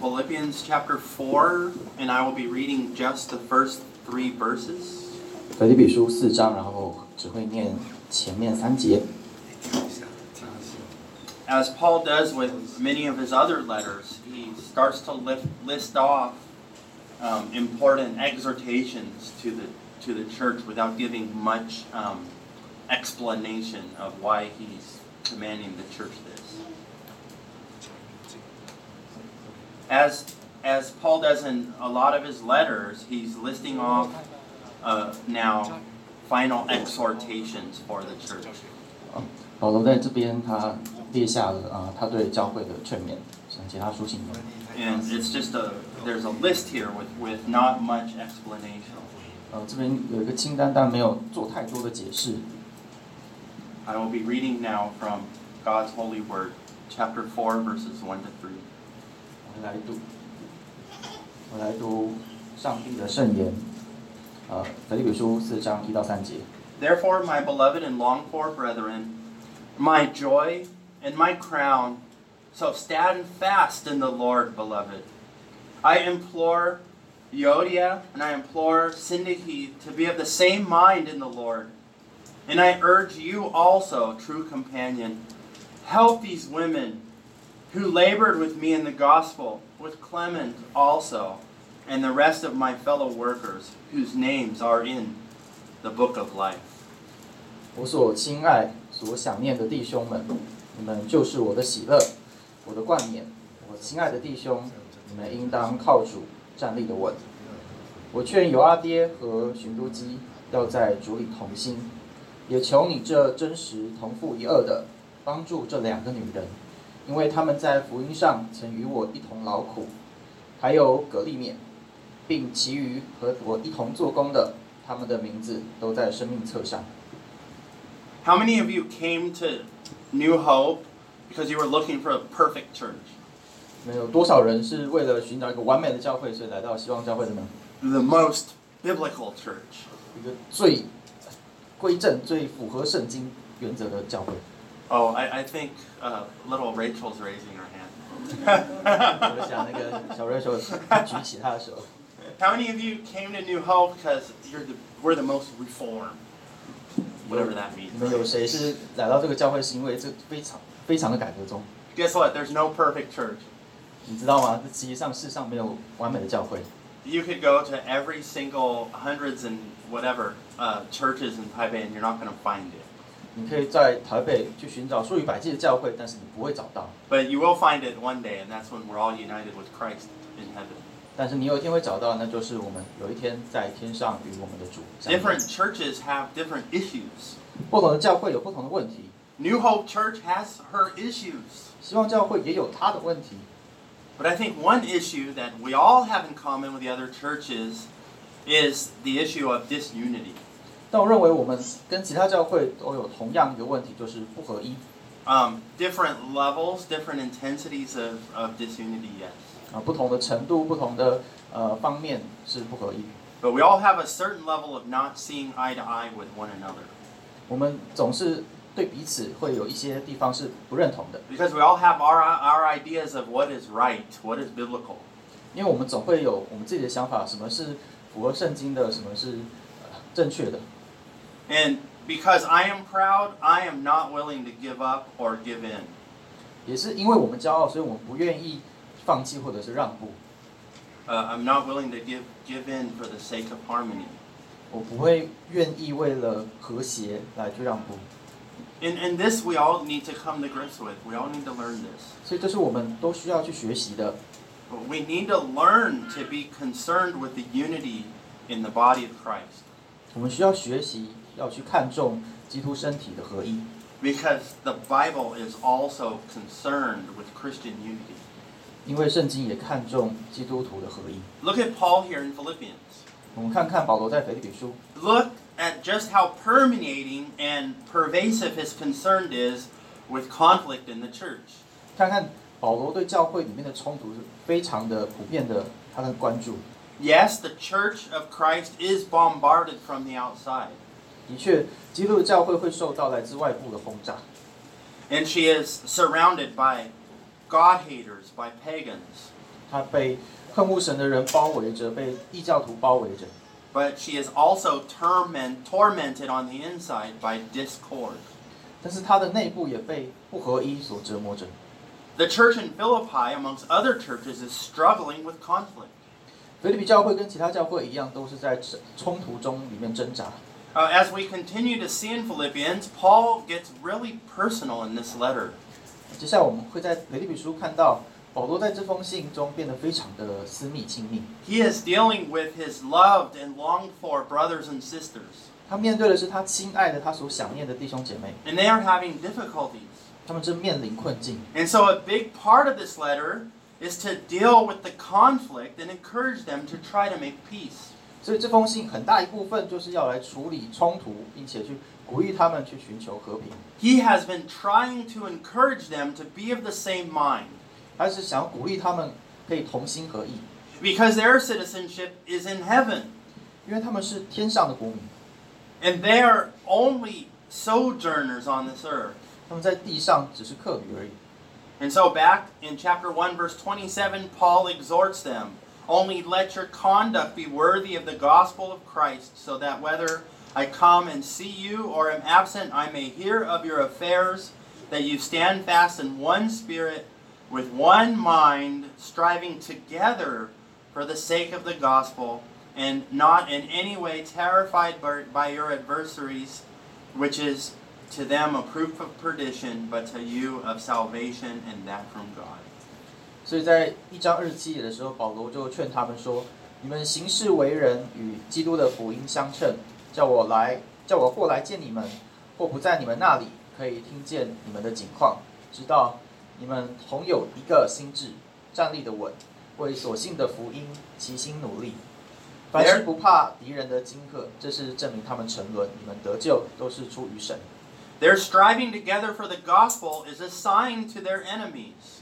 Philippians chapter 4, and I will be reading just the first three verses. 腓立比书四章，然后只会念前面三节。 As Paul does with many of his other letters, he starts to lift, list off um, important exhortations to the, to the church without giving much um, explanation of why he's commanding the church this. As, as Paul does in a lot of his letters, he's listing off uh, now final exhortations for the church. 保罗在这边他列下了啊、他对教会的劝勉，像其他书信一样。 And it's just a, there's a list here with, with not much explanation. 呃，这边有一个清单，但没有做太多的解释。 I will be reading now from God's holy word, chapter 4, verses 1 to 3. 我来读，我来读上帝的圣言。呃，腓立比书四章一到三节。 Therefore, my beloved and longed for brethren, my joy and my crown, so stand fast in the Lord, beloved. I implore Euodia and I implore Syntyche to be of the same mind in the Lord. And I urge you also, true companion, help these women who labored with me in the gospel, with Clement also, and the rest of my fellow workers, whose names are in the book of life. 我所亲爱、所想念的弟兄们，你们就是我的喜乐，我的冠冕。我亲爱的弟兄，你们应当靠主站立的稳。我劝尤阿爹和循都基要在主里同心，也求你这真实同负一轭的帮助这两个女人。因为他们在福音上曾与我一同劳苦，还有葛利面，并其余和我一同做工的，他们的名字都在生命册上。How many of you came to New Hope because you were looking for a perfect church? 没有多少人是为了寻找一个完美的教会，所以来到希望教会的呢？The most biblical church. 一个最归正、最符合圣经原则的教会。Oh, I, I think uh, little Rachel's raising her hand. 我想那个小瑞手举起他的手。 How many of you came to New Hope because you're the, we're the most reformed? Whatever that 你 means. 们有谁是来到这个教会是因为这非常非常的改革中？ Guess what? There's no perfect church. 你知道吗？这实际上世上没有完美的教会。 You could go to every single hundreds and whatever uh, churches in Taipei and you're not going to find it. 你可以在台北去寻找数以百计的教会，但是你不会找到。 But you will find it one day, and that's when we're all united with Christ in heaven. 但是你有一天会找到，那就是我们有一天在天上与我们的主相遇。 Different churches have different issues. 不同的教会有不同的问题， New Hope Church has her issues. 希望教会也有他的问题。 But I think one issue that we all have in common with the other churches is the issue of disunity. 但我认为我们跟其他教会都有同样一个问题，就是不合一 Um, different levels, different intensities of, of disunity, yes. 啊，不同的程度、不同的呃方面是不合一。But we all have a certain level of not seeing eye to eye with one another. 我们总是对彼此会有一些地方是不认同的，Because we all have our, our ideas of what is right, what is biblical. 因为我们总会有我们自己的想法，什么是符合圣经的，什么是、呃、正确的。And because I am proud, I am not willing to give up or give in. 也是因为我们骄傲，所以我们不愿意放弃或者是让步。 Uh, I'm not willing to give, give in for the sake of harmony. 我不会愿意为了和谐来去让步。 And, and this we all need to come to grips with. We all need to learn this. 所以这是我们都需要去学习的。 But we need to learn to be concerned with the unity in the body of Christ. 我们需要学习， 要去看重基督身体的合一， Because the Bible is also concerned with Christian unity. 因为圣经也看重基督徒的合一。 Look at Paul here in Philippians. 我们看看保罗在腓立比书， Look at just how permeating and pervasive his concern is with conflict in the church. 看看保罗对教会里面的冲突是非常的普遍的，他的关注。 Yes, the church of Christ is bombarded from the outside, 的确，基督的教会会受到来自外部的轰炸， and she is surrounded by God haters, by pagans. 他被恨恶神的人包围着，被异教徒包围着。 but she is also torment, tormented on the inside by discord. 但是他的内部也被不合一所折磨着。 The church in Philippi, amongst other churches, is struggling with conflict. 菲利比教会跟其他教会一样，都是在冲冲突中里面挣扎。 Uh, as we continue to see in Philippians, Paul gets really personal in this letter. 接下来我们会在腓立比书看到保罗在这封信中变得非常的私密亲密。 He is dealing with his loved and longed for brothers and sisters, 他面对的是他亲爱的、他所想念的弟兄姐妹， and they are having difficulties. 他们正面临困境。 And so, a big part of this letter is to deal with the conflict and encourage them to try to make peace. 所以这封信很大一部分就是要来处理冲突，并且去鼓励他们去寻求和平。 He has been trying to encourage them to be of the same mind 他是想要鼓励他们可以同心合意， because their citizenship is in heaven 因为他们是天上的国民， and they are only sojourners on this earth. 他们在地上只是客旅而已。 And so, back in chapter 1, verse 27, Paul exhorts them only let your conduct be worthy of the gospel of Christ, so that whether I come and see you or am absent, I may hear of your affairs, that you stand fast in one spirit, with one mind, striving together for the sake of the gospel, and not in any way terrified by, your adversaries, which is to them a proof of perdition, but to you of salvation, and that from God. 所以在一章二十七节的时候，保罗就劝他们说：“你们行事为人与基督的福音相称，叫我来，叫我过来见你们，或不在你们那里，可以听见你们的景况，知道你们同有一个心智，站立的稳，为所信的福音齐心努力。凡事不怕敌人的惊吓，这是证明他们沉沦，你们得救都是出于神。Their striving together for the gospel is a sign to their enemies.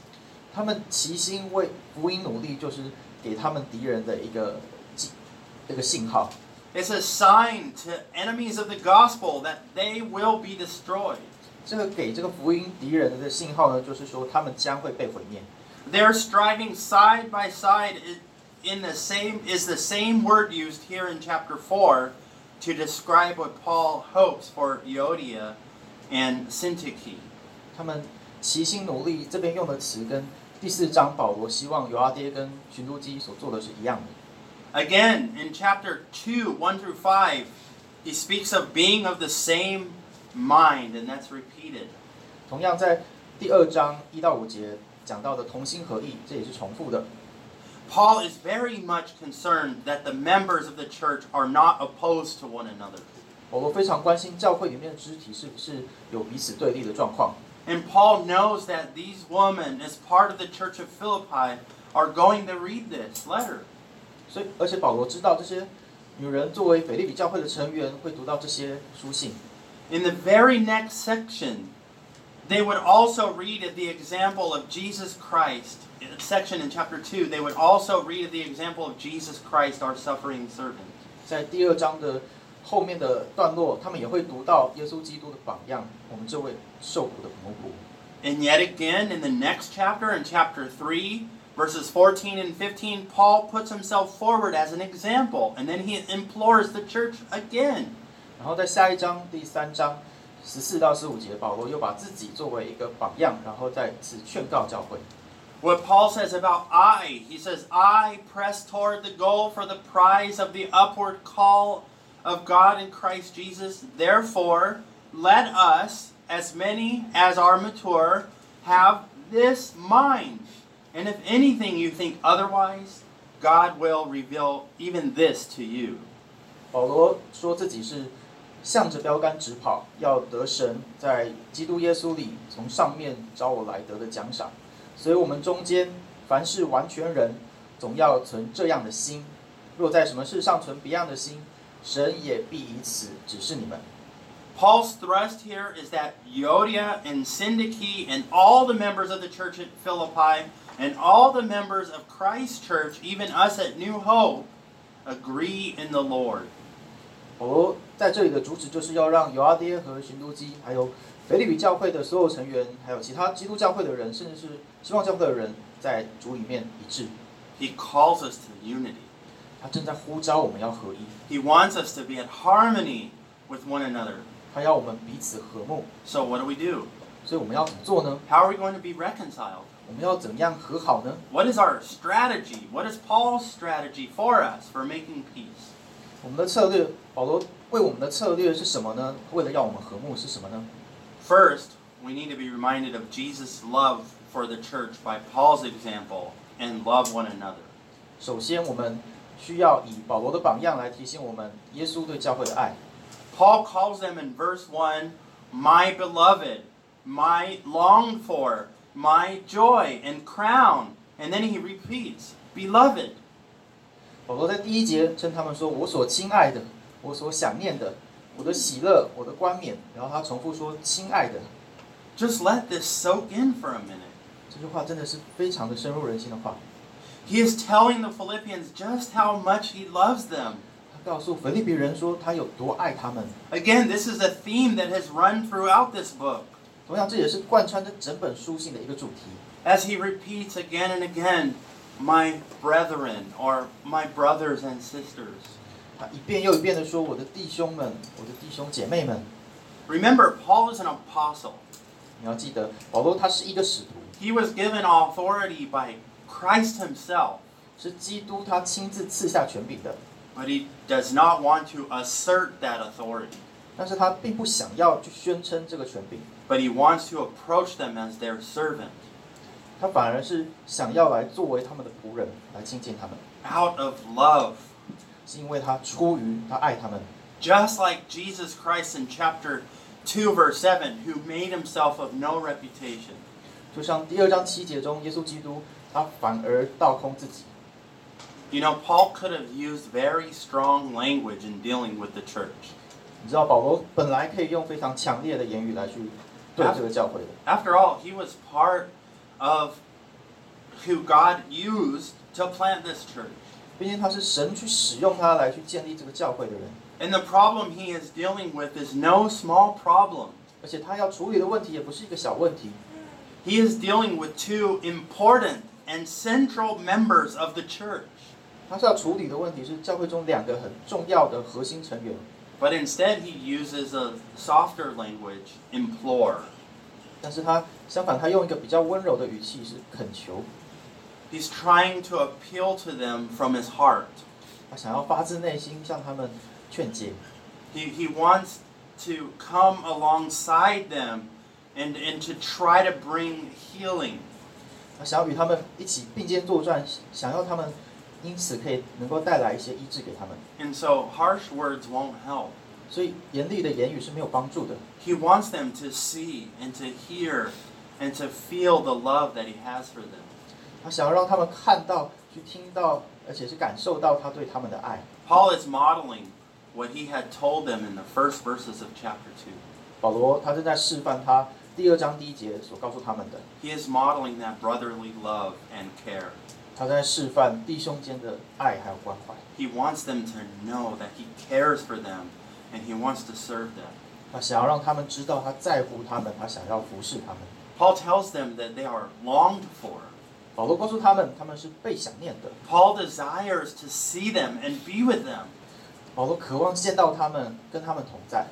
It's a sign to enemies of the gospel that they will be destroyed. They're striving side by side in the same is the same word used here in chapter four to describe what Paul hopes for Euodia and Syntyche. 他们齐心努力，这边用的词跟 第四章保罗希望犹阿爹跟寻都基所做的是一样的。 Again, in chapter 2, 1 through 5, he speaks of being of the same mind, and that's repeated. 同样在第二章一到五节讲到的同心合意，这也是重复的。 Paul is very much concerned that the members of the church are not opposed to one another. 保罗非常关心教会里面的肢体是不是有彼此对立的状况。 And Paul knows that these women, as part of the church of Philippi, are going to read this letter. 所以，而且保罗知道这些女人作为腓立比教会的成员会读到这些书信。 In the very next section, they would also read of the example of Jesus Christ. In the section in chapter 2, they would also read of the example of Jesus Christ, our suffering servant. 在第二章的 后面的段落，他们也会读到耶稣基督的榜样，我们这位受苦的奴仆。 And yet again, in the next chapter, in chapter 3, verses 14 and 15, Paul puts himself forward as an example, and then he implores the church again. 然后在下一章第三章十四到十五节，保罗又把自己作为一个榜样，然后再次劝告教会。 What Paul says about I, he says, I press toward the goal for the prize of the upward call of God in Christ Jesus. Therefore, let us, as many as are mature, have this mind. And if anything you think otherwise, God will reveal even this to you. 保罗说自己是向着标杆直跑，要得神在基督耶稣里从上面招我来得的奖赏。所以，我们中间凡是完全人，总要存这样的心。若在什么事上存别样的心， Paul's thrust here is that Euodia and Syntyche and all the members of the church at Philippi and all the members of Christ's church, even us at New Hope, agree in the Lord. 哦，在这里的主旨就是要让尤阿爹和循都基，还有腓利比教会的所有成员，还有其他基督教会的人，甚至是希望教会的人，在主里面一致。He calls us to unity. 他正在呼召我们要合一， He wants us to be at harmony with one another. 他要我们彼此和睦。 So what do we do? 所以我们要怎么做呢？ How are we going to be reconciled? 我们要怎样和好呢？ What is our strategy? What is Paul's strategy for us for making peace? 我们的策略，保罗为我们的策略是什么呢？为了要我们和睦是什么呢？ First, we need to be reminded of Jesus' love for the church by Paul's example and love one another. 首先，我们 需要以保罗的榜样来提醒我们耶稣对教会的爱。 Paul calls them in verse 1 my beloved, my longed for, my joy and crown. And then he repeats, beloved. 保罗在第一节称他们说：“我所亲爱的，我所想念的，我的喜乐，我的冠冕。”然后他重复说：“亲爱的。 Just let this soak in for a minute. ”这句话真的是非常的深入人心的话。 He is telling the Philippians just how much he loves them. 他告诉腓利比人说他有多爱他们。 Again, this is a theme that has run throughout this book. 同样，这也是贯穿着整本书信的一个主题。 As he repeats again and again, my brethren or my brothers and sisters. 他一遍又一遍的说：“我的弟兄们，我的弟兄姐妹们。 Remember, Paul is an apostle. ”你要记得，保罗他是一个使徒， He was given authority by Christ himself, 是基督他亲自赐下权柄的， but he does not want to assert that authority. 但是他并不想要去宣称这个权柄， But he wants to approach them as their servant, 他反而是想要来作为他们的仆人来亲近他们， out of love. 是因为他出于他爱他们， Just like Jesus Christ in chapter 2, verse 7, who made himself of no reputation. 就像第二章七节中，耶稣基督 他反而倒空自己。 You know, Paul could have used very strong language in dealing with the church. 你知道保罗本来可以用非常强烈的言语来去对这个教会的， After all, he was part of who God used to plant this church. 毕竟他是神去使用他来去建立这个教会的人， And the problem he is dealing with is no small problem. 而且他要处理的问题也不是一个小问题， He is dealing with two important and central members of the church. 他是要处理的问题是教会中两个很重要的核心成员， But instead, he uses a softer language, implore. 但是他相反，他用一个比较温柔的语气是恳求， He's trying to appeal to them from his heart. 他想要发自内心向他们劝解， He, he wants to come alongside them and, and to try to bring healing. 他想要与他们一起并肩作战，想要他们因此可以能够带来一些医治给他们。And so harsh words won't help. 所以严厉的言语是没有帮助的。He wants them to see and to hear and to feel the love that he has for them. 他想要让他们看到、去听到，而且是感受到他对他们的爱。Paul is modeling what he had told them in the first verses of chapter two. 保罗他正在示范他第二章第一节所告诉他们的， He is modeling that brotherly love and care. 他在示范弟兄间的爱还有关怀。 He wants them to know that he cares for them and he wants to serve them. 他想要让他们知道他在乎他们，他想要服侍他们。 Paul tells them that they are longed for. 保罗告诉他们，他们是被想念的。 Paul desires to see them and be with them. 保罗渴望见到他们，跟他们同在。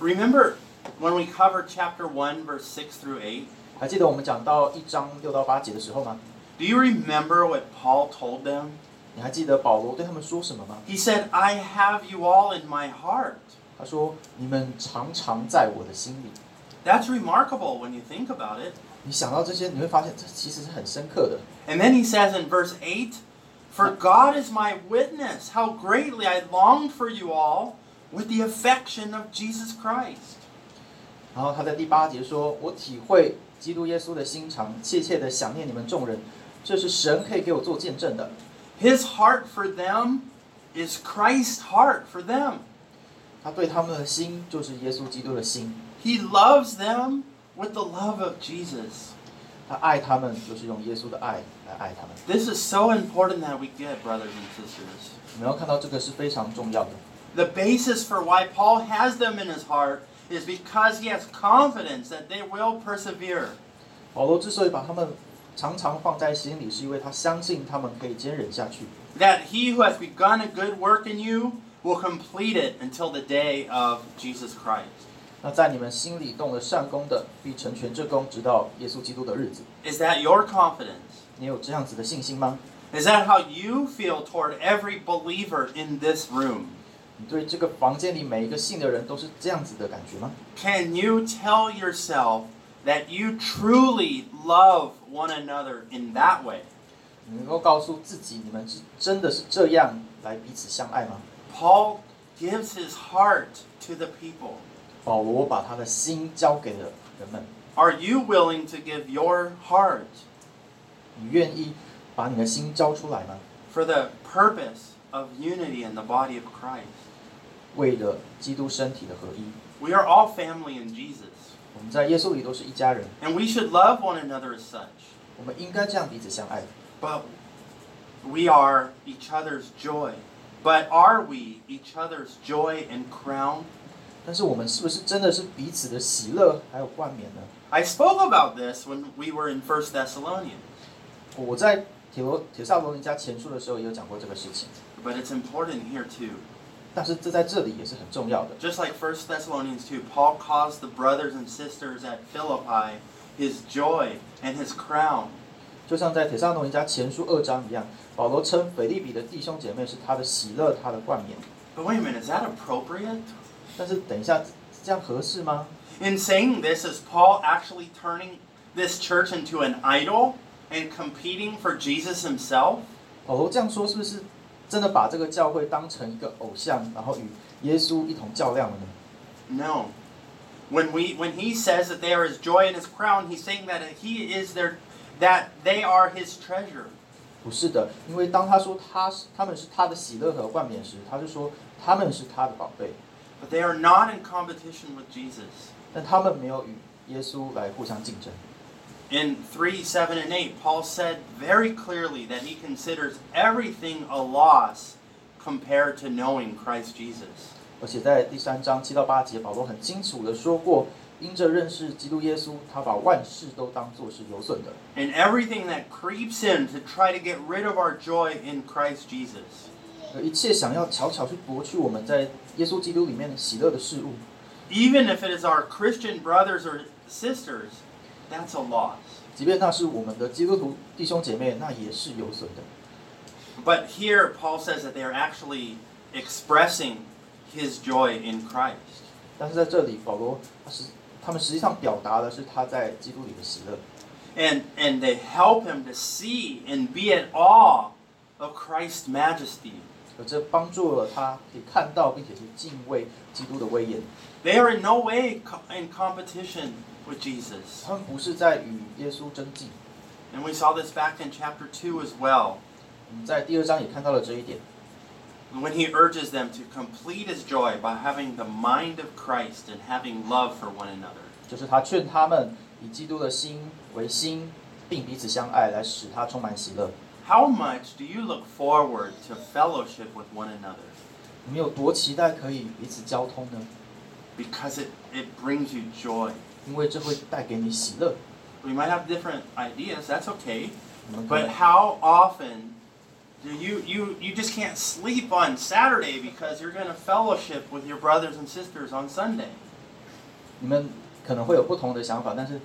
Remember when we covered chapter 1, verse 6 through 8? 还记得我们讲到一章六到八节的时候吗？ Do you remember what Paul told them? 你还记得保罗对他们说什么吗？ He said, I have you all in my heart. 他说：“你们常常在我的心里。 That's remarkable when you think about it. ”你想到这些，你会发现这其实是很深刻的。 And then he says in verse 8, For God is my witness, how greatly I longed for you all with the affection of Jesus Christ. 然后他在第八节说：“我体会基督耶稣的心肠，切切的想念你们众人，这是神可以给我做见证的。 His heart for them is Christ's heart for them. 他对他们的心就是耶稣基督的心， He loves them with the love of Jesus. 他爱他们就是用耶稣的爱来爱他们。 This is so important that we get, brothers and sisters. 你们要看到这个是非常重要的。 The basis for why Paul has them in his heart is because he has confidence that they will persevere. 保罗之所以把他们 常常放在心里，是因为他相信他们可以坚忍下去。 That he who has begun a good work in you will complete it until the day of Jesus Christ. 那在你们心里动了善功的，必成全这功，直到耶稣基督的日子。 Is that your confidence? 你有这样子的信心吗？ Is that how you feel toward every believer in this room? 你对这个房间里每一个信的人都是这样子的感觉吗？ Can you tell yourself that you truly love one another in that way? 你能够告诉自己，你们是真的是这样来彼此相爱吗？ Paul gives his heart to the people. 保罗把他的心交给了人们， Are you willing to give your heart 你愿意把你的心交出来吗？ for the purpose of unity in the body of Christ? 为了基督身体的合一， We are all family in Jesus, 我们在耶稣里都是一家人， and we should love one another as such. 我们应该这样彼此相爱。 But we are each other's joy. But are we each other's joy and crown? 但是我们是不是真的是彼此的喜乐还有冠冕呢？ I spoke about this when we were in First Thessalonians, 我在铁罗铁萨罗尼迦前书的时候也有讲过这个事情， but it's important here too. 但是这在这里也是很重要的。Just like 1 Thessalonians 2, Paul caused the brothers and sisters at Philippi his joy and his crown. 就像在《帖撒罗尼迦前书》二章一样，保罗称腓利比的弟兄姐妹是他的喜乐，他的冠冕。But wait a minute, is that appropriate? 但是等一下，这样合适吗？In saying this, is Paul actually turning this church into an idol and competing for Jesus himself? 保罗这样说是不是真的把这个教会当成一个偶像，然后与耶稣一同较量了呢？ No. When we when he says that they are his joy and his crown, he's saying that he is their that they are his treasure. 不是的，因为当他说他是他们是他的喜乐和冠冕时，他就说他们是他的宝贝， But they are not in competition with Jesus. 但他们没有与耶稣来互相竞争。 In 3, 7, and 8, Paul said very clearly that he considers everything a loss compared to knowing Christ Jesus. 而且在第三章七到八节，保罗很清楚的说过，因着认识基督耶稣，他把万事都当作是有损的， And everything that creeps in to try to get rid of our joy in Christ Jesus. 而一切想要悄悄去夺去我们在耶稣基督里面喜乐的事物， Even if it is our Christian brothers or sisters, that's a loss. 即便那是我们的基督徒弟兄姐妹，那也是有损的。 But here, Paul says that they are actually expressing his joy in Christ. 但是在这里，保罗他是他们实际上表达的是他在基督里的喜乐， And, and they help him to see and be at awe of Christ's majesty. 而这帮助了他可以看到并且去敬畏基督的威严。 They are in no way co- in competition with Jesus. 他们不是在与耶稣争竞。 And we saw this back in chapter 2 as well, 我们在第二章也看到了这一点。 when he urges them to complete his joy by having the mind of Christ and having love for one another. 就是他劝他们以基督的心为心，并彼此相爱，来使他充满喜乐。 How much do you look forward to fellowship with one another? 你们有多期待可以彼此交通呢？ Because it, it brings you joy. 因为这会带给你喜乐。 We might have different ideas, that's okay. 你们可 But 能 how often do you, you, you just can't sleep on Saturday because you're going to fellowship with your brothers and sisters on Sunday? 你们可能会有不同的想法，但是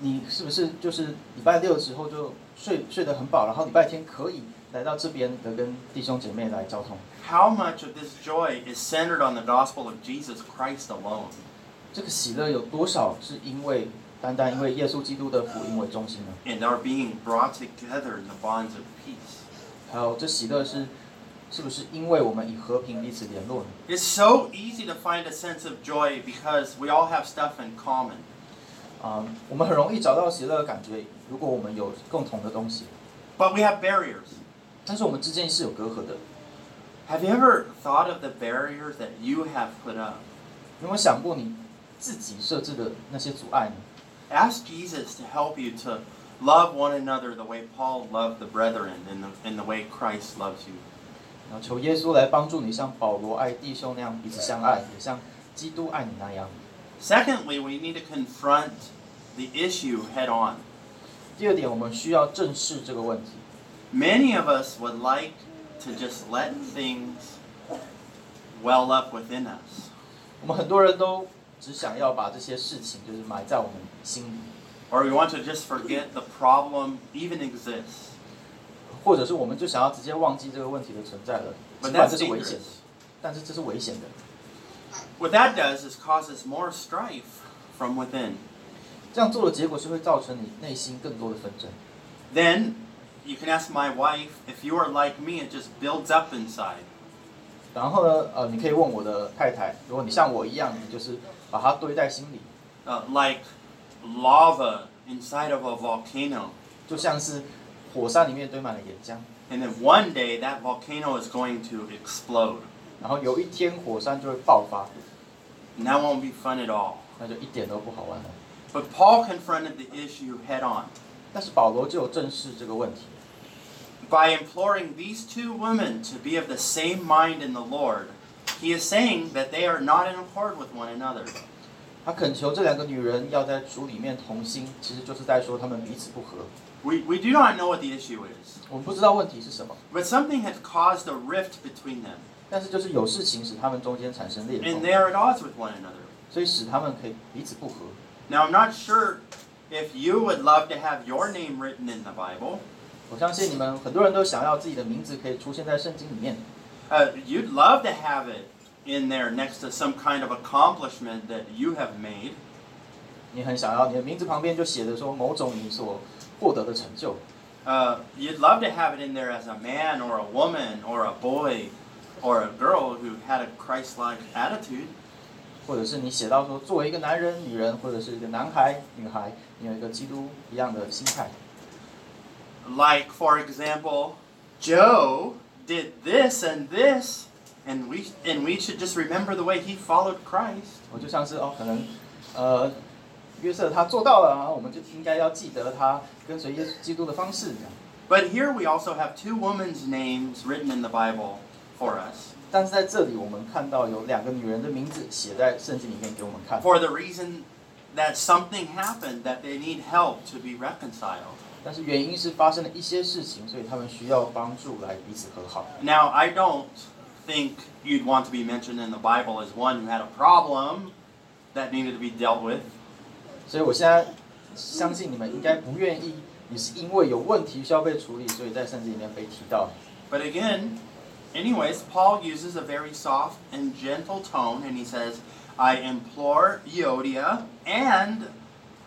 你是不是就是礼拜六之后就睡睡得很饱，然后礼拜天可以来到这边的跟弟兄姐妹来交通？ How much of this joy is centered on the gospel of Jesus Christ alone? 这个喜乐有多少是因为单单因为耶稣基督的福音为中心呢？And are being brought together in the bonds of peace. 还有这喜乐是是不是因为我们以和平彼此联络呢？It's so easy to find a sense of joy because we all have stuff in common. 啊、我们很容易找到喜乐的感觉，如果我们有共同的东西，But we have barriers. 但是我们之间是有隔阂的。Have you ever thought of the barriers that you have put up? 有没有想过你自己设置的那些阻碍呢？ Ask Jesus to help you to love one another the way Paul loved the brethren and the, and the way Christ loves you. 然后求耶稣来帮助你，像保罗爱弟兄那样彼此相爱，也像基督爱你那样。 Secondly, we need to confront the issue head on. 第二点，我们需要正视这个问题。 Many of us would like to just let things well up within us. 我们很多人都 只想要把这些事情就是埋在我们心里， Or we want to just forget the problem even exists. 或者是我们就想要直接忘记这个问题的存在了， But 尽管 that's 这是危险的 dangerous.，但是这是危险的。 What that does is causes more strife from within. 这样做的结果是会造成你内心更多的纷争。 Then you can ask my wife if you are like me, it just builds up inside. 然后呢，呃，你可以问我的太太，如果你像我一样，你就是 把它堆在心里， Uh, like lava inside of a volcano. 就像是火山里面堆满了岩浆， And then one day that volcano is going to explode. 然后有一天火山就会爆发， And that won't be fun at all. 那就一点都不好玩了。 But Paul confronted the issue head on 但是保罗就有正视这个问题， by imploring these two women to be of the same mind in the Lord. He is saying that they are not in accord with one another. 他恳求这两个女人要在主里面同心，其实就是在说他们彼此不和。 We, we do not know what the issue is, 我们不知道问题是什么， but something has caused a rift between them, 但是就是有事情使他们中间产生裂 and 缝， they are at odds with one another. 所以使他们可以彼此不和。 Now, I'm not sure if you would love to have your name written in the Bible. 我相信你们很多人都想要自己的名字可以出现在圣经里面， Uh, you'd love to have it in there next to some kind of accomplishment that you have made. 你很想要你的名字旁边就写着说某种你所获得的成就， Uh, you'd love to have it in there as a man or a woman or a boy or a girl who had a Christ-like attitude. 或者是你写到说作为一个男人、女人，或者是一个男孩、女孩，你有一个基督一样的心态。 Like, for example, Joe did this and this, and we and we should just remember the way he followed Christ. 我就像是哦，可能呃约瑟他做到了啊，我们就应该要记得他跟随耶稣基督的方式这样。 But here we also have two women's names written in the Bible for us 但是在这里，我们看到有两个女人的名字写在圣经里面给我们看， for the reason that something happened that they need help to be reconciled. 但是原因是发生了一些事情，所以他们需要帮助来彼此和好。 Now, I don't think you'd want to be mentioned in the Bible as one who had a problem that needed to be dealt with. 所以我现在相信你们应该不愿意，你是因为有问题需要被处理，所以在圣经里面被提到。 But again, anyways, Paul uses a very soft and gentle tone, and he says, I implore Euodia and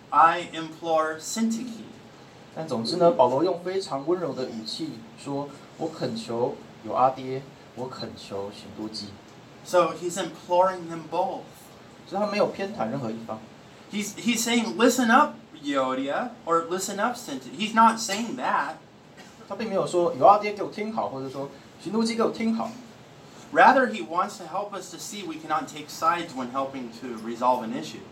I implore Syntyche. 但总之呢，保罗用非常温柔的语气说：“我恳求有阿爹， so he's imploring them both. 所以他没有偏袒任何一方。He's he's saying, listen up, Yodia, or listen up, Sinti. He's not saying that. 他并没有说有阿爹给我听好，或者说循都基给我听好。Rather, he wants to help us to see we cannot take sides when helping to resolve an issue.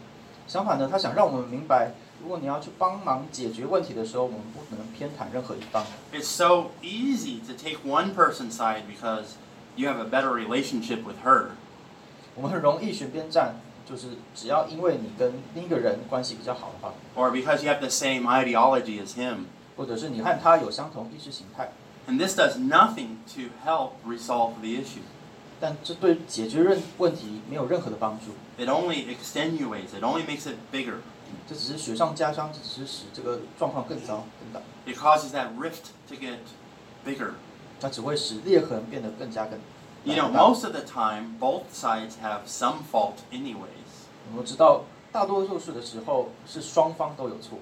相反呢，他想让我们明白，如果你要去帮忙解决问题的时候，我们不能偏袒任何一方。It's so easy to take one person's side because you have a better relationship with her. 我们很容易选边站，就是只要因为你跟另一个人关系比较好的话， or because you have the same ideology as him. 或者是你和他有相同意识形态， And this does nothing to help resolve the issue. 但这对解决任问题没有任何的帮助。 It only extenuates, it only makes it bigger. 这只是雪上加霜，这只是使这个状况更糟更大， It causes that rift to get bigger. 它只会使裂痕变得更加更 You know, 大。 most of the time, both sides have some fault, anyways. 我们知道，大多数的时候是双方都有错。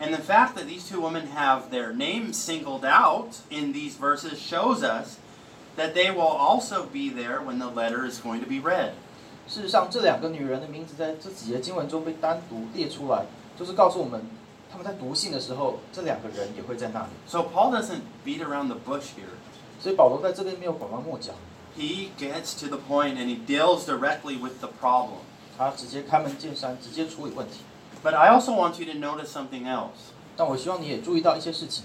And the fact that these two women have their names singled out in these verses shows us that they will also be there when the letter is going to be read. 事实上，这两个女人的名字在这几节经文中被单独列出来，就是告诉我们，他们在读信的时候，这两个人也会在那里。 So Paul doesn't beat around the bush here. 所以保罗在这边没有拐弯抹角， He gets to the point and he deals directly with the problem. 他直接开门见山，直接处理问题。 But I also want you to notice something else. 但我希望你也注意到一些事情。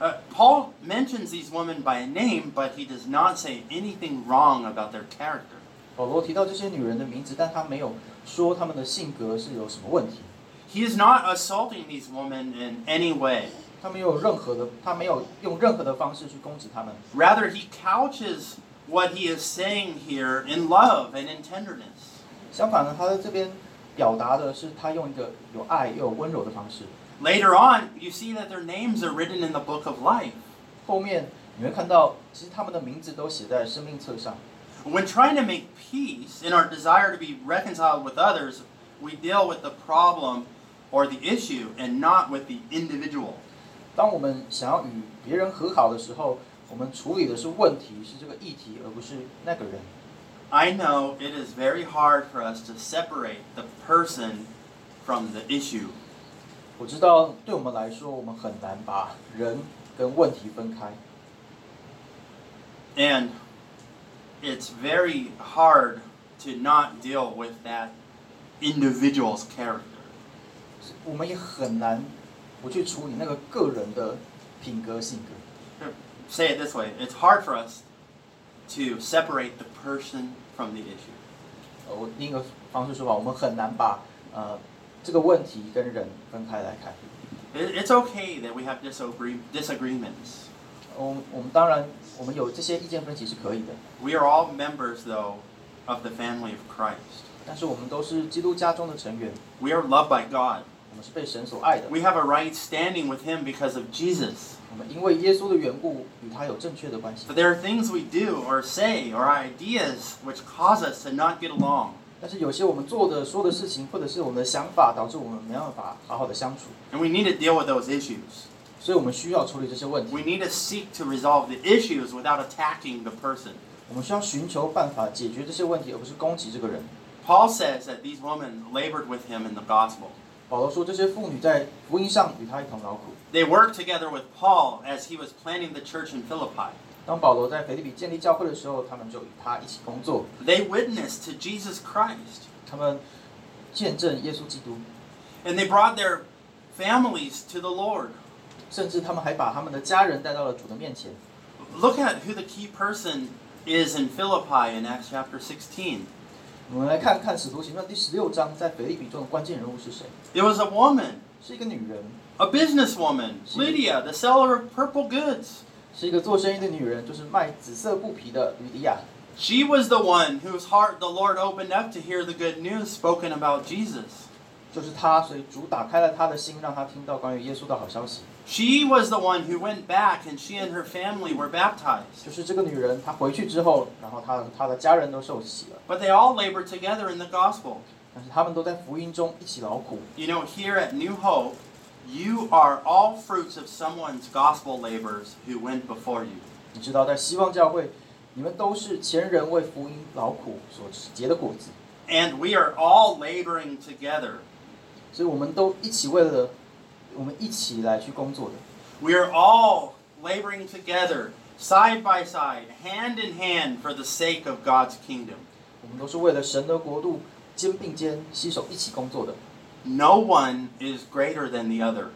Uh, Paul mentions these women by name, but he does not say anything wrong about their character. 保罗提到这些女人的名字，但他没有说她们的性格是有什么问题。 He is not assaulting these women in any way. 他没有任何的，他没有用任何的方式去攻击他们， Rather, he couches what he is saying here in love and in tenderness. 相反呢，他在这边表达的是他用一个有爱又有温柔的方式。 Later on, you see that their names are written in the book of life. 后面你会看到，其实他们的名字都写在生命册上。 When trying to make peace in our desire to be reconciled with others, we deal with the problem or the issue and not with the individual. 当我们想要与别人和好的时候，我们处理的是问题，是这个议题，而不是那个人。 I know it is very hard for us to separate the person from the issue. 我知道，对我们来说，我们很难把人跟问题分开。 And it's very hard to not deal with that individual's character. 我们也很难 不去处理那个个人的品格性格。 Say it this way it's hard for us to separate the person from the issue. 呃，我另一个方式说法，我们很难把呃这个问题跟人分开来看。 It- It's okay that we have disagree- disagreements. 我们我们当然，我们有这些意见分歧是可以的， We are all members, though, of the family of Christ. 但是我们都是基督家中的成员， We are loved by God. 我们是被神所爱的。 We have a right standing with Him because of Jesus. 我们因为耶稣的缘故，与他有正确的关系 But。there are things we do or say or ideas which cause us to not get along. 但是有些我们做的、说的事情，或者是我们的想法，导致我们没办法好好的相处， And we need to deal with those issues. 所以我们需要处理这些问题。 We need to seek to resolve the issues without attacking the person. 我们需要寻求办法解决这些问题，而不是攻击这个人。 Paul says that these women labored with him in the gospel. 保罗说，这些妇女在福音上与他一同劳苦。 They worked together with Paul as he was planning the church in Philippi. 当保罗在腓立比建立教会的时候，他们就与他一起工作， They witnessed to Jesus Christ. 他们见证耶稣基督， And they brought their families to the Lord. 甚至他们还把他们的家人带到了主的面前。 Look at who the key person is in Philippi in Acts chapter 16. 我们来看看《使徒行传》第十六章，在腓利比中的关键人物是谁？It was a woman, 是一个女人 a businesswoman, Lydia, the seller of purple goods. 是一个做生意的女人，就是卖紫色布匹的吕底亚。She was the one whose heart the Lord opened up to hear the good news spoken about Jesus. 就是她，所以主打开了她的心，让她听到关于耶稣的好消息。 She was the one who went back and she and her family were baptized. 就是这个女人，她回去之后，然后她她的家人都受洗了， But they all labored together in the gospel. 但是他们都在福音中一起劳苦。 You know, here at New Hope, you are all fruits of someone's gospel labors who went before you. 你知道，在希望教会，你们都是前人为福音劳苦所结的果子， And we are all laboring together. 所以我们都一起为了我们一起来去工作的。 We are all laboring together, side by side, hand in hand for the sake of God's kingdom. 我们都是为了神的国度肩并肩携手一起工作的， No one is greater than the other.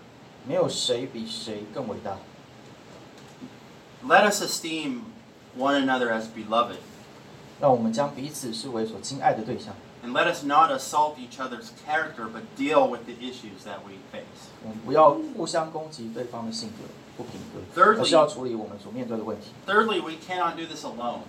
没有谁比谁更伟大。 Let us esteem one another as beloved, 让我们将彼此视为所亲爱的对象， and let us not assault each other's character, but deal with the issues that we face. 我们不要互相攻击对方的性格不品格， Thirdly- 而是要处理我们所面对的问题。 Thirdly, we cannot do this alone.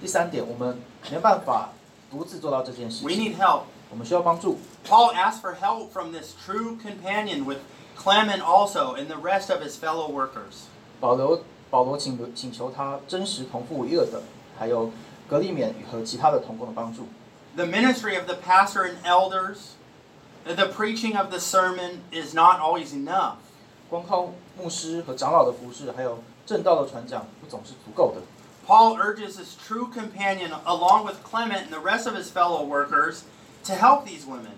第三点，我们没办法独自做到这件事 We 情， need help. 我们需要帮助。 Paul asked for help from this true companion with Clement also and the rest of his fellow workers. 保罗保罗请请求他真实同父一恶的，还有格利勉和其他的同工的帮助。 The ministry of the pastor and elders, the preaching of the sermon is not always enough. 光靠牧师和长老的服侍，还有正道的传讲，不总是足够的。Paul urges his true companion, along with Clement and the rest of his fellow workers, to help these women.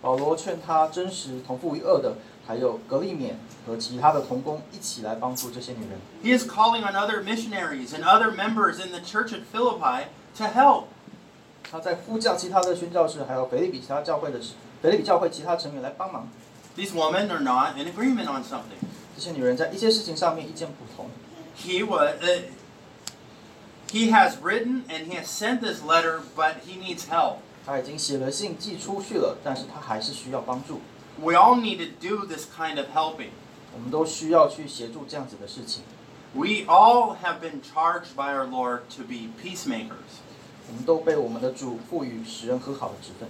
保罗劝他真实同负一轭的，还有革利免和其他的同工一起来帮助这些女人。He is calling on other missionaries and other members in the church at Philippi to help. 他在呼叫其他的宣教士，还有腓立比其他教会的腓立比教会其他成员来帮忙。 These women are not in agreement on something. 这些女人在一些事情上面意见不同。 He was. Uh, he has written and he has sent this letter, but he needs help. 他已经写了信寄出去了，但是他还是需要帮助。 We all need to do this kind of helping. 我们都需要去协助这样子的事情。 We all have been charged by our Lord to be peacemakers. 我们都被我们的主赋予使人和好的职分。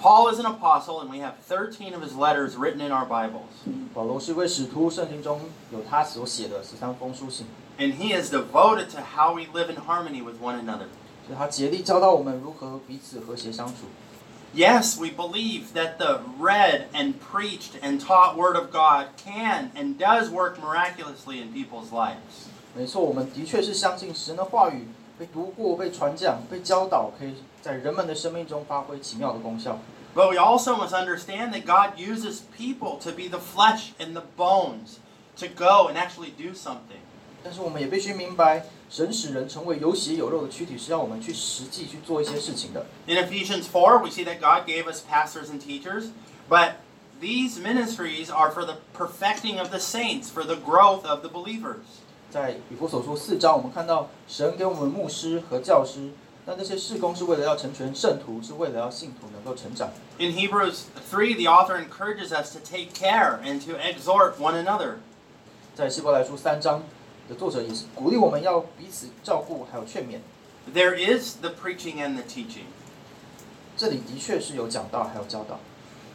Paul is an apostle, and we have 13 of his letters written in our Bibles. 保罗是一位使徒，圣经中有他所写的十三封书信， And he is devoted to how we live in harmony with one another. 所以他竭力教导我们如何彼此和谐相处。 Yes, we believe that the read and preached and taught Word of God can and does work miraculously in people's lives. 没错，我们的确是相信神的话语 被读过、被传讲、被教导，可以在人们的生命中发挥奇妙的功效。 But we also must understand that God uses people to be the flesh and the bones to go and actually do something. 但是我们也必须明白，神使人成为有血有肉的躯体，是要我们去实际去做一些事情的。 In Ephesians 4, we see that God gave us pastors and teachers, but these ministries are for the perfecting of the saints, for the growth of the believers. 在以弗所书四章，我们看到神给我们牧师和教师，但这些事工是为了要成全圣徒，是为了要信徒能够成长。 In Hebrews 3, the author encourages us to take care and to exhort one another. 在希伯来书三章的作者也是鼓励我们要彼此照顾，还有劝勉。 There is the preaching and the teaching. 这里的确是有讲到，还有教导。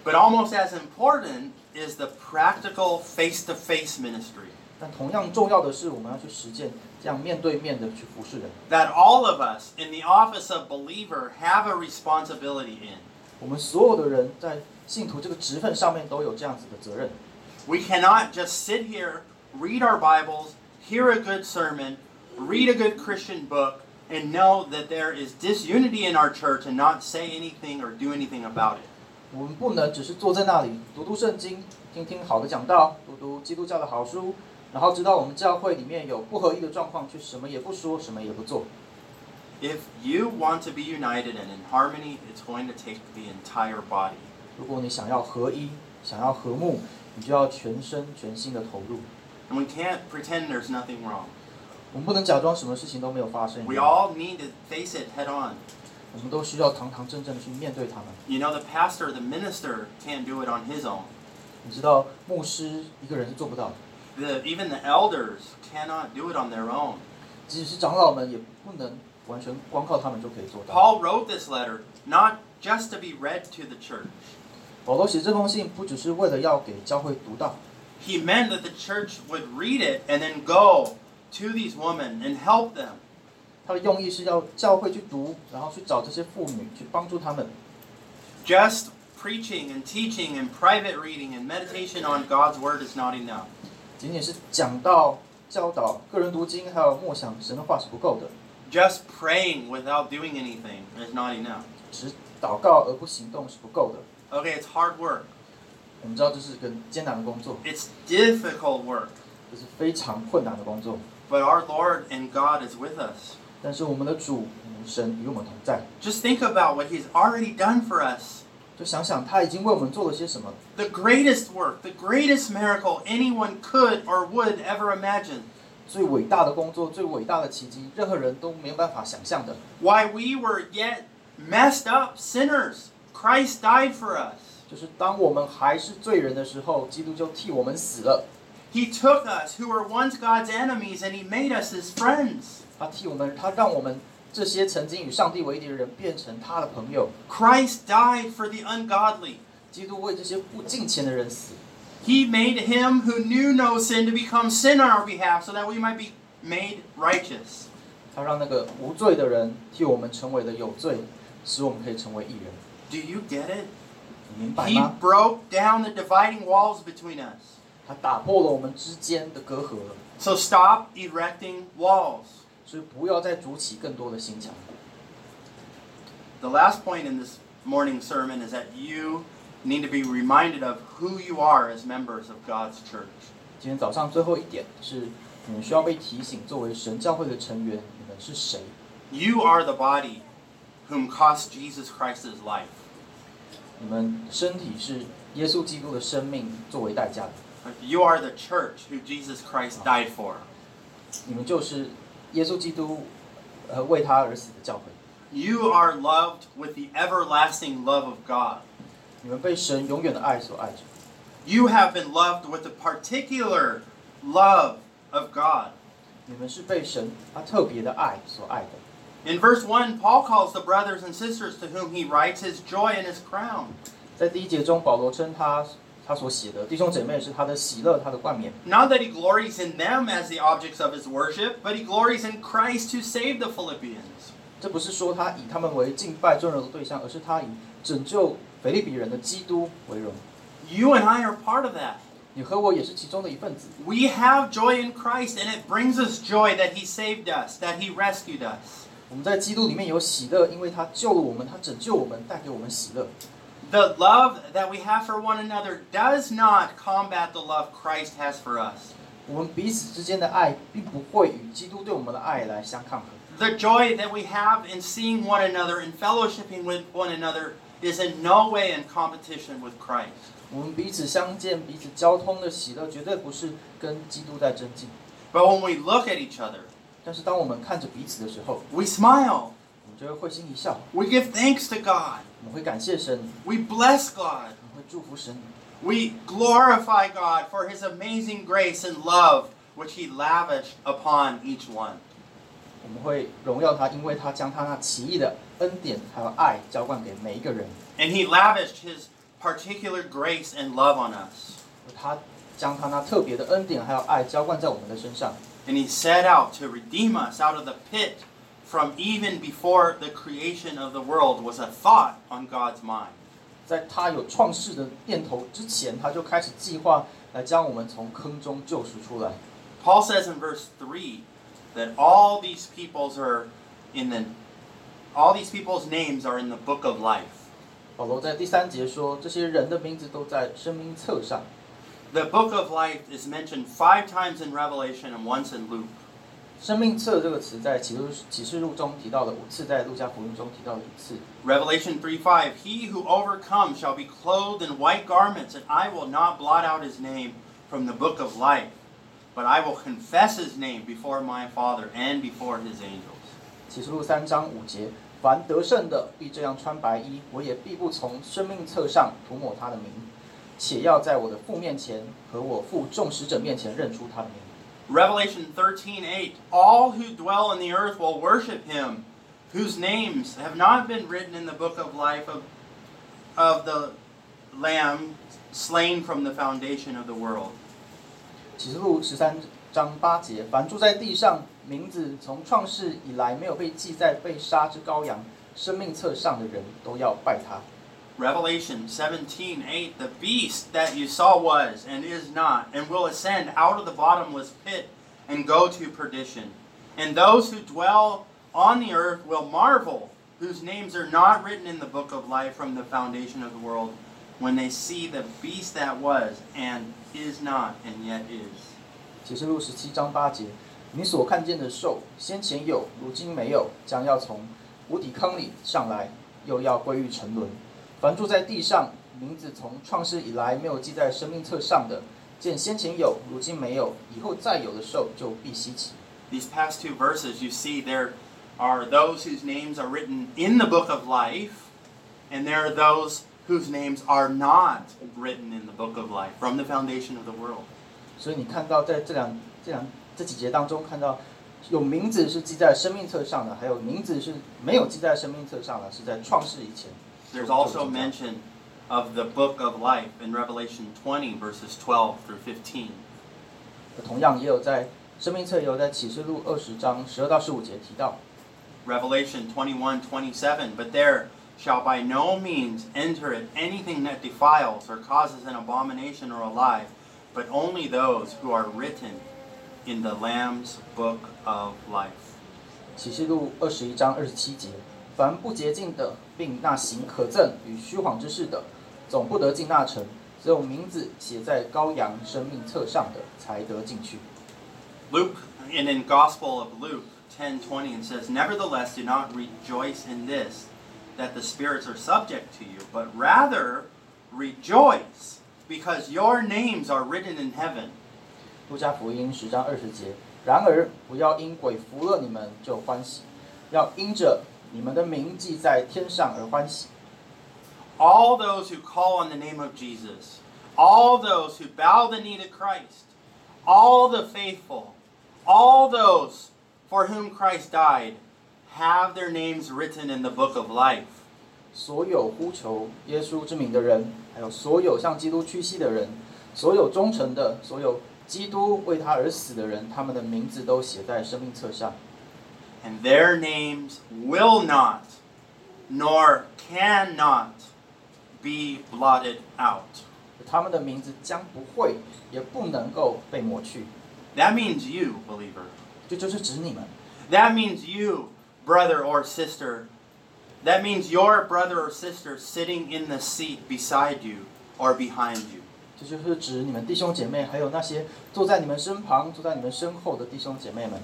But almost as important is the practical face to face ministry 但同样重要的是，我们要去实践这样面对面的去服侍人。 that all of us in the office of believer have a responsibility in. 我们所有的人在信徒这个职分上面都有这样子的责任。 We cannot just sit here, read our Bibles, hear a good sermon, read a good Christian book, and know that there is disunity in our church and not say anything or do anything about it. 我们不能只是坐在那里读读圣经，听听好的讲道，读读基督教的好书， 然后知道我们教会里面有不合一的状况，却什么也不说，什么也不做。If you want to be united and in harmony, it's going to take the entire body. 如果你想要合一，想要和睦，你就要全身全心的投入。And we can't pretend there's nothing wrong. 我们不能假装什么事情都没有发生 We。all need to face it head on. 我们都需要堂堂正正的去面对他们。You know, the pastor, the minister can't do it on his own. 你知道，牧师一个人是做不到的，The, even the elders cannot do it on their own. 即使是长老们也不能完全光靠他们就可以做到。 Paul wrote this letter not just to be read to the church. 保罗写这封信不只是为了要给教会读到， He meant that the church would read it and then go to these women and help them. 他的用意是要教会去读，然后去找这些妇女去帮助他们。 Just preaching and teaching and private reading and meditation on God's word is not enough. 仅仅是讲道、教导、个人读经，还有默想神的话是不够的， Just praying without doing anything is not enough. 只祷告而不行动是不够的。 Okay, it's hard work. 我们知道这是个艰难的工作， It's difficult work. 这是非常困难的工作。 But our Lord and God is with us. 但是我们的主，我们神与我们同在。 Just think about what He's already done for us. 就想想他已经为我们做了些什么。The greatest work, the greatest miracle anyone could or would ever imagine. 最伟大的工作，最伟大的奇迹，任何人都没有办法想象的，Why we were yet messed up sinners, Christ died for us. 就是当我们还是罪人的时候，基督就替我们死了。He took us who were once God's enemies and He made us His friends. 他替我们，他让我们这些曾经与上帝为敌的人变成他的朋友。 Christ died for the ungodly. 基督为这些不敬虔的人死， He made Him who knew no sin to become sin on our behalf so that we might be made righteous. 他让那个无罪的人替我们成为了有罪，使我们可以成为义人。 Do you get it? 你明白 He 吗？ broke down the dividing walls between us. 他打破了我们之间的隔阂了， So stop erecting walls. 所以不要再筑起更多的心墙。 The last point in this morning sermon is that you need to be reminded of who you are as members of God's church. 今天早上最后一点是，你们需要被提醒，作为神教会的成员，你们是谁？ You are the body whom cost Jesus Christ his life. 你们身体是耶稣基督的生命作为代价的， You are the church who Jesus Christ died for. 你们就是 耶稣基督，呃，为他而死的教会。 You are loved with the everlasting love of God. 你们被神永远的爱所爱着。 You have been loved with a particular love of God. 你们是被神他特别的爱所爱的。 In verse 1, Paul calls the brothers and sisters to whom he writes his joy and his crown. 在第一节中，保罗称他 他所写的弟兄姐妹是他的喜乐，他的冠冕。Not that he glories in them as the objects of his worship, but he glories in Christ who saved the Philippians. 这不是说他以他们为敬拜尊荣的对象，而是他以拯救腓利比人的基督为荣。You and I are part of that. 你和我也是其中的一份子。We have joy in Christ, and it brings us joy that he saved us, that he rescued us. 我们在基督里面有喜乐，因为他救了我们，他拯救我们，带给我们喜乐。The love that we have for one another does not combat the love Christ has for us. 我们彼此之间的爱，并不会与基督对我们的爱来相抗衡。 The joy that we have in seeing one another and fellowshipping with one another is in no way in competition with Christ. 我们彼此相见、彼此交通的喜乐，绝对不是跟基督在争竞。 But when we look at each other, 但是当我们看着彼此的时候， we smile, 我们就会会心一笑， we give thanks to God, 我们会感谢神， we bless God, 我们会祝福神， we glorify God for his amazing grace and love which he lavished upon each one. 我们会荣耀他，因为他将他那奇异的恩典还有爱浇灌给每一个人， And he lavished his particular grace and love on us. 而他将他那特别的恩典还有爱浇灌在我们的身上。 And he set out to redeem us out of the pit from even before the creation of the world was a thought on God's mind. 在他有创世的念头之前，他就开始计划来将我们从坑中救赎出来。 Paul says in verse 3 that all these peoples are in the all these people's names are in the book of life. 保罗在第三节说，这些人的名字都在生命册上。 The book of life is mentioned 5 times in Revelation and once in Luke. 生命册这个词在启示录启示录中提到了五次，在路加福音中提到了一次。 Revelation 3 5 He who overcomes shall be clothed in white garments, and I will not blot out his name from the book of life, but I will confess his name before my Father and before his angels. 启示录三章五节，凡得胜的必这样穿白衣，我也必不从生命册上涂抹他的名，且要在我的父面前和我父众使者面前认出他的名。 Revelation 13 8 All who dwell in the earth will worship him, whose names have not been written in the book of life of, of the Lamb slain from the foundation of the world. 启示录十三章八节，凡住在地上，名字从创世以来没有被记在被杀之羔羊生命册上的人，都要拜他。 Revelation 17 8 The beast that you saw was and is not, and will ascend out of the bottomless pit and go to perdition. And those who dwell on the earth will marvel, whose names are not written in the book of life from the foundation of the world, when they see the beast that was and is not and yet is. 启示录十七章八节，你所看见的兽，先前有，如今没有，将要从无底坑里上来，又要归于沉沦。 凡住在地上，名字从创世以来没有记在生命册上的，见先前有，如今没有，以后再有的兽，就必稀奇。These past two verses, you see there are those whose names are written in the book of life, and there are those whose names are not written in the book of life from the foundation of the world. 所以你看到在这两这两这几节当中，看到有名字是记在生命册上的，还有名字是没有记在生命册上的，是在创世以前。There's also mention of the book of life in Revelation 20, verses 12 through 15. 同样也有在生命册也有在启示录二十章十二到十五节提到。 Revelation 21, 27. But there shall by no means enter it anything that defiles or causes an abomination or a lie, but only those who are written in the Lamb's book of life. 启示录二十一章二十七节， 凡不洁净的，并那行可憎与虚谎之事的，总不得进那城；只有名字写在羔羊生命册上的，才得进去。Luke, and in Gospel of Luke 10, 20, it says, Nevertheless, do not rejoice in this, that the spirits are subject to you, but rather rejoice, because your names are written in heaven. 路加福音十章二十节，然而不要因鬼服了你们就欢喜，要因着 你们的名记在天上而欢喜。 All those who call on the name of Jesus all those who bow the knee to Christ, all the faithful, all those for whom Christ died, have their names written in the book of life. 所有呼求耶稣之名的人，还有所有向基督屈膝的人，所有忠诚的，所有基督为他而死的人，他们的名字都写在生命册上。 And their names will not, nor cannot, be blotted out. 他们的名字将不会，也不能够被抹去。 That means you, believer. 这就是指你们， That means you, brother or sister. That means your brother or sister sitting in the seat beside you or behind you. 这就是指你们弟兄姐妹，还有那些坐在你们身旁、坐在你们身后的弟兄姐妹们。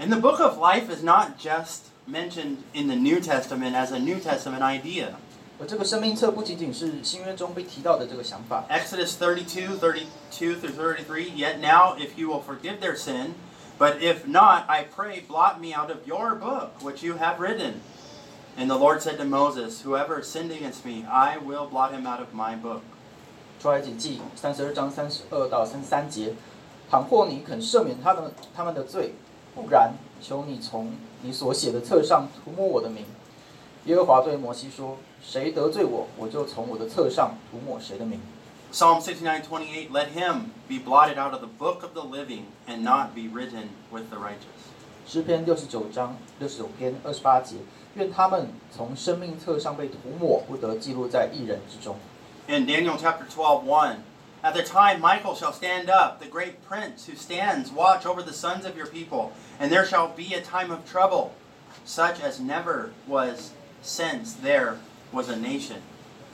And the book of life is not just mentioned in the New Testament as a New Testament idea. 而这个生命册不仅仅是新约中被提到的这个想法， Exodus 32, 32 through 33. Yet now, if you will forgive their sin, but if not, I pray, blot me out of your book which you have written. And the Lord said to Moses, Whoever sinned against me, I will blot him out of my book. 出埃及记三十二章三十二到三十三节，倘或你肯赦免他们他们的罪， 不然，求你从你所写的册上涂抹我的名。耶和华对摩西说：“谁得罪我，我就从我的册上涂抹谁的名。Psalm 69:28 Let him be blotted out of the book of the living and not be written with the righteous. ”诗篇六十九章六十九篇二十八节，愿他们从生命册上被涂抹，不得记录在一人之中。In Daniel chapter 12, 1, At the time Michael shall stand up, the great prince who stands watch over the sons of your people, and there shall be a time of trouble, such as never was since there was a nation,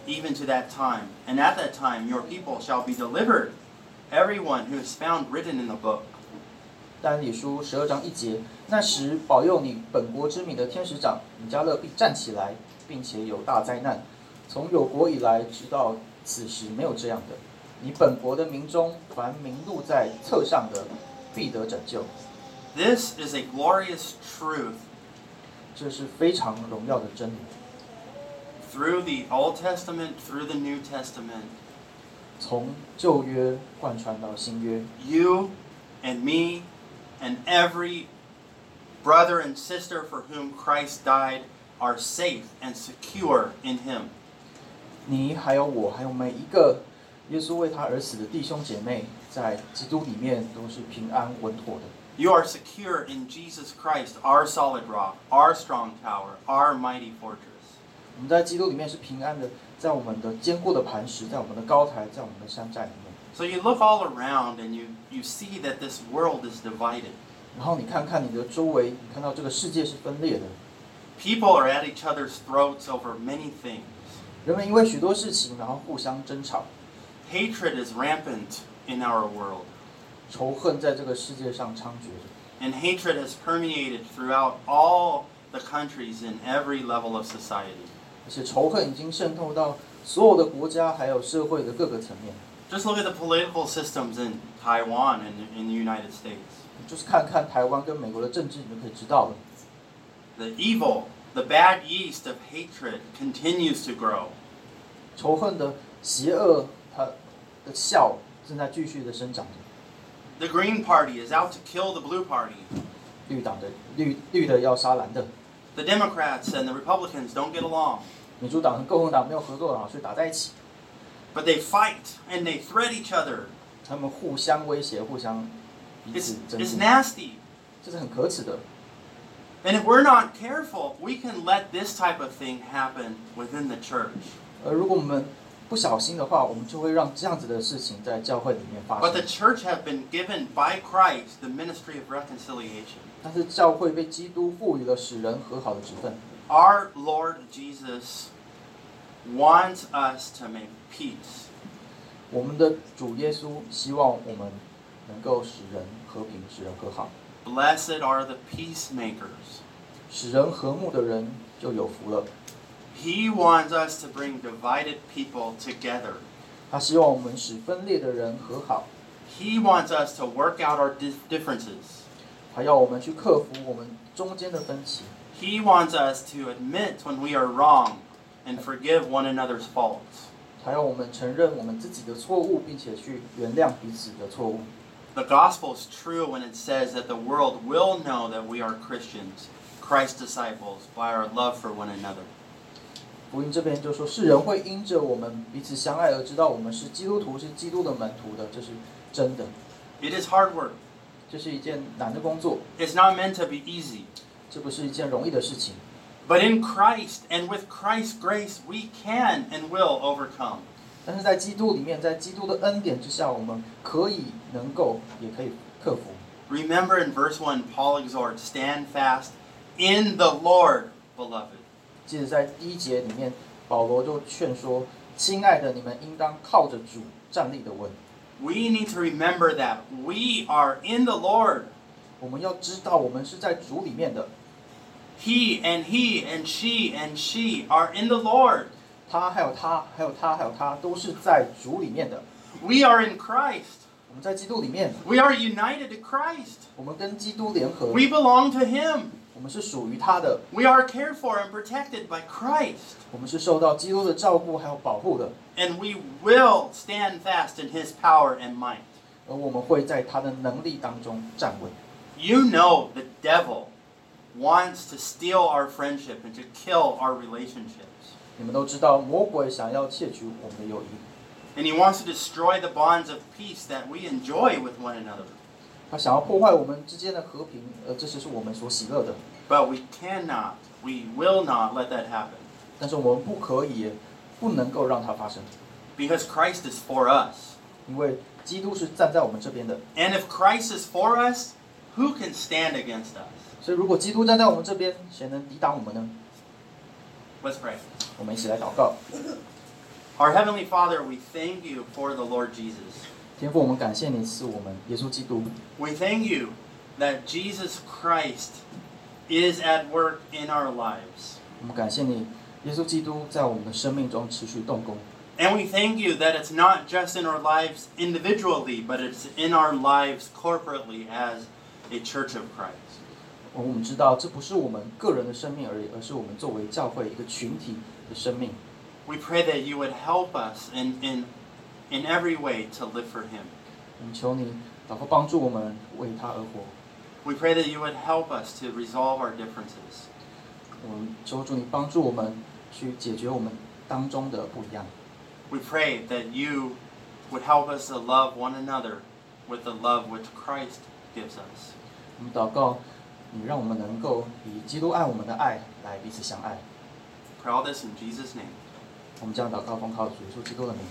even to that time. And at that time your people shall be delivered, everyone who is found written in the book. 但以理书十二章一节，那时保佑你本国之名的天使长米迦勒必站起来，并且有大灾难。从有国以来，直到此时没有这样的。 你本国的民中，凡名录在册上的，必得拯救。 This is a glorious truth 这是非常荣耀的真理。 through the Old Testament, through the New Testament. 从旧约贯穿到新约， You and me and every brother and sister for whom Christ died are safe and secure in Him. 你还有我，还有每一个 耶稣为他而死的弟兄姐妹，在基督里面都是平安稳妥的。 You are secure in Jesus Christ, our solid rock, our strong tower, our mighty fortress. 我们在基督里面是平安的，在我们的坚固的磐石，在我们的高台，在我们的山寨里面。 So you look all around and you, you see that this world is divided. 然后你看看你的周围，你看到这个世界是分裂的， People are at each other's throats over many things. 人们因为许多事情，然后互相争吵， Hatred is rampant in our world, 仇恨在这个世界上猖獗着， and hatred has permeated throughout all the countries in every level of society. 而且仇恨已经渗透到所有的国家还有社会的各个层面。 Just look at the political systems in Taiwan and in the United States. 你就是看看台湾跟美国的政治，你就可以知道了。 The evil, the bad yeast of hatred continues to grow. 仇恨的邪恶， 它的效正在继续的生长着。 The Green Party is out to kill the Blue Party. 绿党的绿绿的要杀蓝的， The Democrats and the Republicans don't get along, 民主党和共和党没有合作，然后去打在一起， but they fight and they threat each other. 他们互相威胁，互相彼 It's, 此争 it's 竞， nasty. 这是很可耻的。 And if we're not careful, we can let this type of thing happen within the church. 而如果我们 不小心的话，我们就会让这样子的事情在教会里面发 But the 生。 church have been given by Christ the ministry of reconciliation. 但是教会被基督赋予了使人和好的职分。 Our Lord Jesus wants us to make peace. 我们的主耶稣希望我们能够使人和平，使人和好， Blessed are the peacemakers. 使人和睦的人就有福了。 He wants us to bring divided people together. 他希望我们使分裂的人和好， He wants us to work out our dif- differences. 还要我们去克服我们中间的分歧。 He wants us to admit when we are wrong and forgive one another's faults. 还要我们承认我们自己的错误，并且去原谅彼此的错误。 The gospel is true when it says that the world will know that we are Christians, Christ's disciples, by our love for one another. 福音这边就说，世人会因着我们彼此相爱而知道我们是基督徒，是基督的门徒的，这是真的。 It is hard work. 这是一件难的工作， It's not meant to be easy. 这不是一件容易的事情。 But in Christ and with Christ's grace, we can and will overcome. 但是在基督里面，在基督的恩典之下，我们可以、能够，也可以克服。 Remember in verse 1, Paul exhorts, Stand fast in the Lord, beloved. 记得在第一节里面，保罗就劝说：“亲爱的，你们应当靠着主站立的稳。 We need to remember that we are in the Lord. 我们要知道，我们是在主里面的。 He and he and she and she are in the Lord. 他还有他，还有他，还有他，都是在主里面的。 We are in Christ. 我们在基督里面， We are united to Christ. 我们跟基督联合， We belong to Him. 我们是属于他的， We are cared for and protected by Christ. 我们是受到基督的照顾还有保护的， And we will stand fast in His power and might. 而我们会在他的能力当中站稳。 You know the devil wants to steal our friendship and to kill our relationships. 你们都知道，魔鬼想要窃取我们的友谊， And he wants to destroy the bonds of peace that we enjoy with one another. 他想要破坏我们之间的和平，而这就是我们所喜乐的。 But we cannot, we will not let that happen. 但是我们不可以，也不能够让它发生， Because Christ is for us. 因为基督是站在我们这边的。 And if Christ is for us, who can stand against us? 所以，如果基督站在我们这边，谁能抵挡我们呢？ Let's pray. 我们一起来祷告。 Our Heavenly Father, we thank you for the Lord Jesus. 天父，我们感谢你赐我们耶稣基督， We thank you that Jesus Christ is at work in our lives. 我们感谢你，耶稣基督在我们的生命中持续动工。 And we thank you that it's not just in our lives individually, but it's in our lives corporately as a church of Christ. 我们知道，这不是我们个人的生命而已，而是我们作为教会一个群体的生命。 We pray that you would help us in, in, in every way to live for Him. 我们求你祷告帮助我们为他而活。 We pray that you would help us to resolve our differences. 我们求主你帮助我们去解决我们当中的不一样。 We pray that you would help us to love one another with the love which Christ gives us. 我们祷告，你让我们能够以基督爱我们的爱来彼此相爱。 Pray all this in Jesus' name. 我们将祷告奉靠主耶稣基督的名。